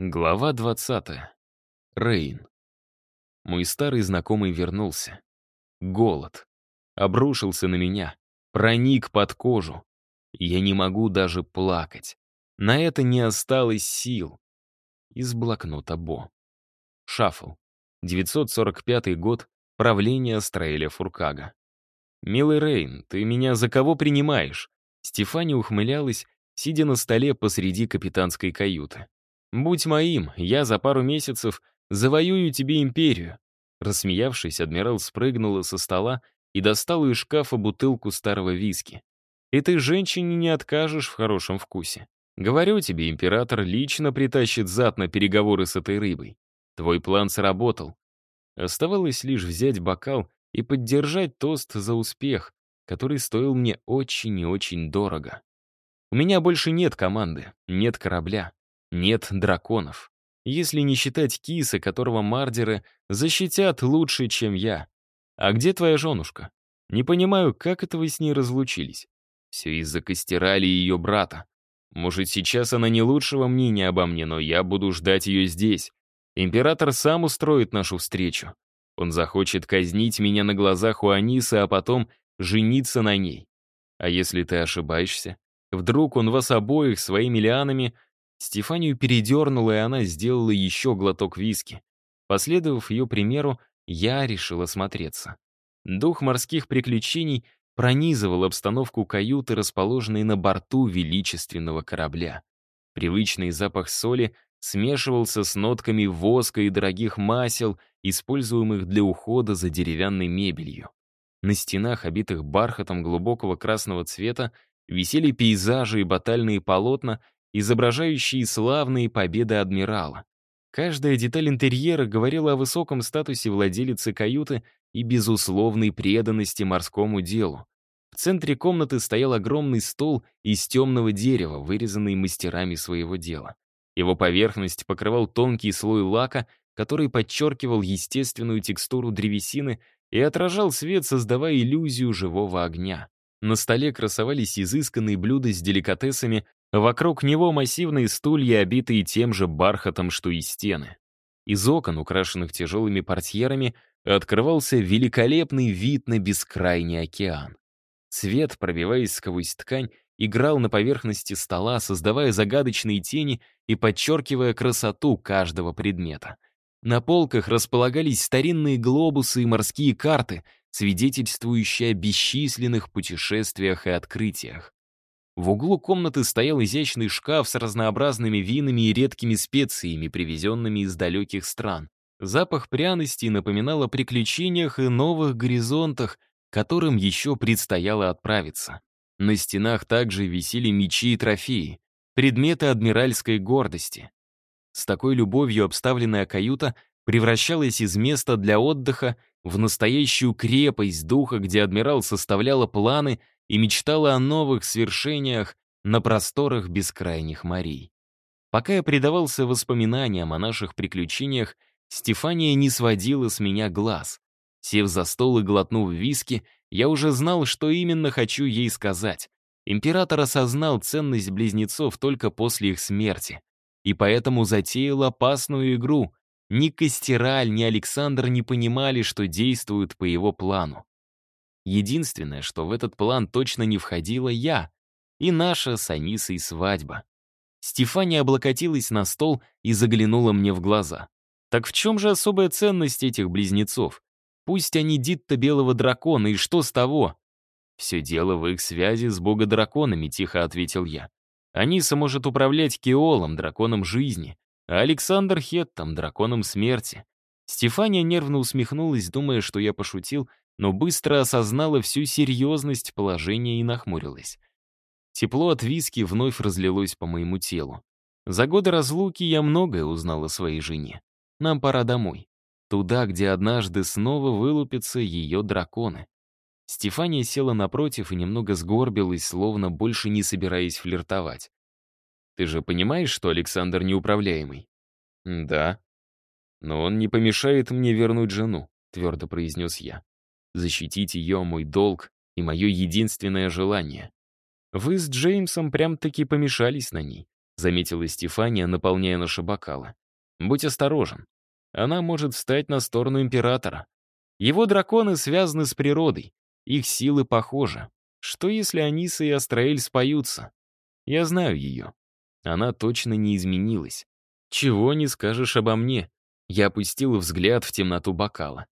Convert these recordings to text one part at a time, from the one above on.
Глава 20. Рейн. Мой старый знакомый вернулся. Голод. Обрушился на меня. Проник под кожу. Я не могу даже плакать. На это не осталось сил. Из блокнота Бо. Шафл. 945 год. Правление Строэля Фуркага. «Милый Рейн, ты меня за кого принимаешь?» Стефани ухмылялась, сидя на столе посреди капитанской каюты. Будь моим, я за пару месяцев завоюю тебе империю». Рассмеявшись, адмирал спрыгнула со стола и достала из шкафа бутылку старого виски. «Этой женщине не откажешь в хорошем вкусе. Говорю тебе, император лично притащит зад на переговоры с этой рыбой. Твой план сработал. Оставалось лишь взять бокал и поддержать тост за успех, который стоил мне очень и очень дорого. У меня больше нет команды, нет корабля нет драконов. Если не считать киса, которого мардеры защитят лучше, чем я. А где твоя женушка? Не понимаю, как это вы с ней разлучились? Все из-за костерали ее брата. Может, сейчас она не лучшего мнения обо мне, но я буду ждать ее здесь. Император сам устроит нашу встречу. Он захочет казнить меня на глазах у Аниса, а потом жениться на ней. А если ты ошибаешься? Вдруг он вас обоих своими лианами — Стефанию передернуло, и она сделала еще глоток виски. Последовав ее примеру, я решил осмотреться. Дух морских приключений пронизывал обстановку каюты, расположенной на борту величественного корабля. Привычный запах соли смешивался с нотками воска и дорогих масел, используемых для ухода за деревянной мебелью. На стенах, обитых бархатом глубокого красного цвета, висели пейзажи и батальные полотна, изображающие славные победы адмирала. Каждая деталь интерьера говорила о высоком статусе владелицы каюты и безусловной преданности морскому делу. В центре комнаты стоял огромный стол из темного дерева, вырезанный мастерами своего дела. Его поверхность покрывал тонкий слой лака, который подчеркивал естественную текстуру древесины и отражал свет, создавая иллюзию живого огня. На столе красовались изысканные блюда с деликатесами, Вокруг него массивные стулья, обитые тем же бархатом, что и стены. Из окон, украшенных тяжелыми портьерами, открывался великолепный вид на бескрайний океан. Свет, пробиваясь сквозь ткань, играл на поверхности стола, создавая загадочные тени и подчеркивая красоту каждого предмета. На полках располагались старинные глобусы и морские карты, свидетельствующие о бесчисленных путешествиях и открытиях. В углу комнаты стоял изящный шкаф с разнообразными винами и редкими специями, привезенными из далеких стран. Запах пряностей напоминал о приключениях и новых горизонтах, которым еще предстояло отправиться. На стенах также висели мечи и трофеи, предметы адмиральской гордости. С такой любовью обставленная каюта превращалась из места для отдыха в настоящую крепость духа, где адмирал составляла планы — и мечтала о новых свершениях на просторах бескрайних морей. Пока я предавался воспоминаниям о наших приключениях, Стефания не сводила с меня глаз. Сев за стол и глотнув виски, я уже знал, что именно хочу ей сказать. Император осознал ценность близнецов только после их смерти. И поэтому затеял опасную игру. Ни Костераль, ни Александр не понимали, что действуют по его плану. Единственное, что в этот план точно не входила я и наша с Анисой свадьба. Стефания облокотилась на стол и заглянула мне в глаза. Так в чем же особая ценность этих близнецов? Пусть они дитта белого дракона, и что с того? «Все дело в их связи с богодраконами», — тихо ответил я. «Аниса может управлять Кеолом, драконом жизни, а Александр Хеттом, драконом смерти». Стефания нервно усмехнулась, думая, что я пошутил, но быстро осознала всю серьезность положения и нахмурилась. Тепло от виски вновь разлилось по моему телу. За годы разлуки я многое узнал о своей жене. Нам пора домой. Туда, где однажды снова вылупятся ее драконы. Стефания села напротив и немного сгорбилась, словно больше не собираясь флиртовать. «Ты же понимаешь, что Александр неуправляемый?» «Да». «Но он не помешает мне вернуть жену», — твердо произнес я. Защитить ее — мой долг и мое единственное желание. Вы с Джеймсом прям-таки помешались на ней, заметила Стефания, наполняя наши бокалы. Будь осторожен. Она может встать на сторону императора. Его драконы связаны с природой. Их силы похожи. Что если Аниса и Астраэль споются? Я знаю ее. Она точно не изменилась. Чего не скажешь обо мне? Я опустила взгляд в темноту бокала.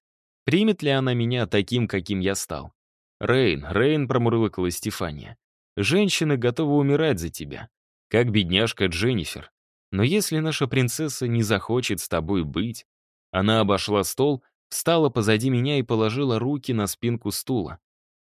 Примет ли она меня таким, каким я стал? Рейн, Рейн, промурлыкала Стефания. Женщины готовы умирать за тебя. Как бедняжка Дженнифер. Но если наша принцесса не захочет с тобой быть... Она обошла стол, встала позади меня и положила руки на спинку стула.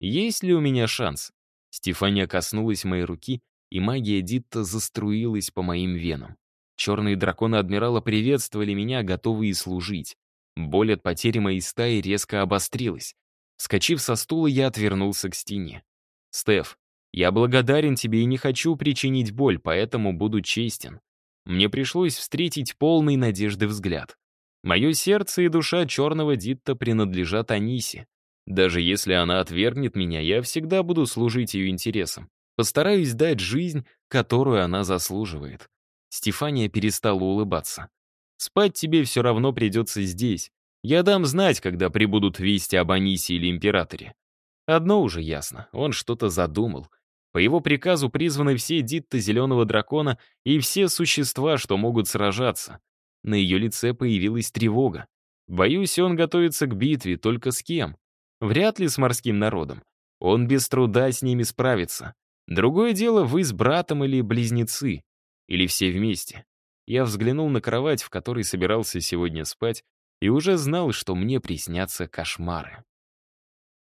Есть ли у меня шанс? Стефания коснулась моей руки, и магия Дитта заструилась по моим венам. Черные драконы адмирала приветствовали меня, готовые служить. Боль от потери моей стаи резко обострилась. Скочив со стула, я отвернулся к стене. «Стеф, я благодарен тебе и не хочу причинить боль, поэтому буду честен. Мне пришлось встретить полный надежды взгляд. Мое сердце и душа черного Дитта принадлежат Анисе. Даже если она отвергнет меня, я всегда буду служить ее интересам. Постараюсь дать жизнь, которую она заслуживает». Стефания перестала улыбаться. Спать тебе все равно придется здесь. Я дам знать, когда прибудут вести об Анисе или Императоре. Одно уже ясно, он что-то задумал. По его приказу призваны все дитты Зеленого Дракона и все существа, что могут сражаться. На ее лице появилась тревога. Боюсь, он готовится к битве, только с кем? Вряд ли с морским народом. Он без труда с ними справится. Другое дело, вы с братом или близнецы. Или все вместе я взглянул на кровать, в которой собирался сегодня спать, и уже знал, что мне приснятся кошмары.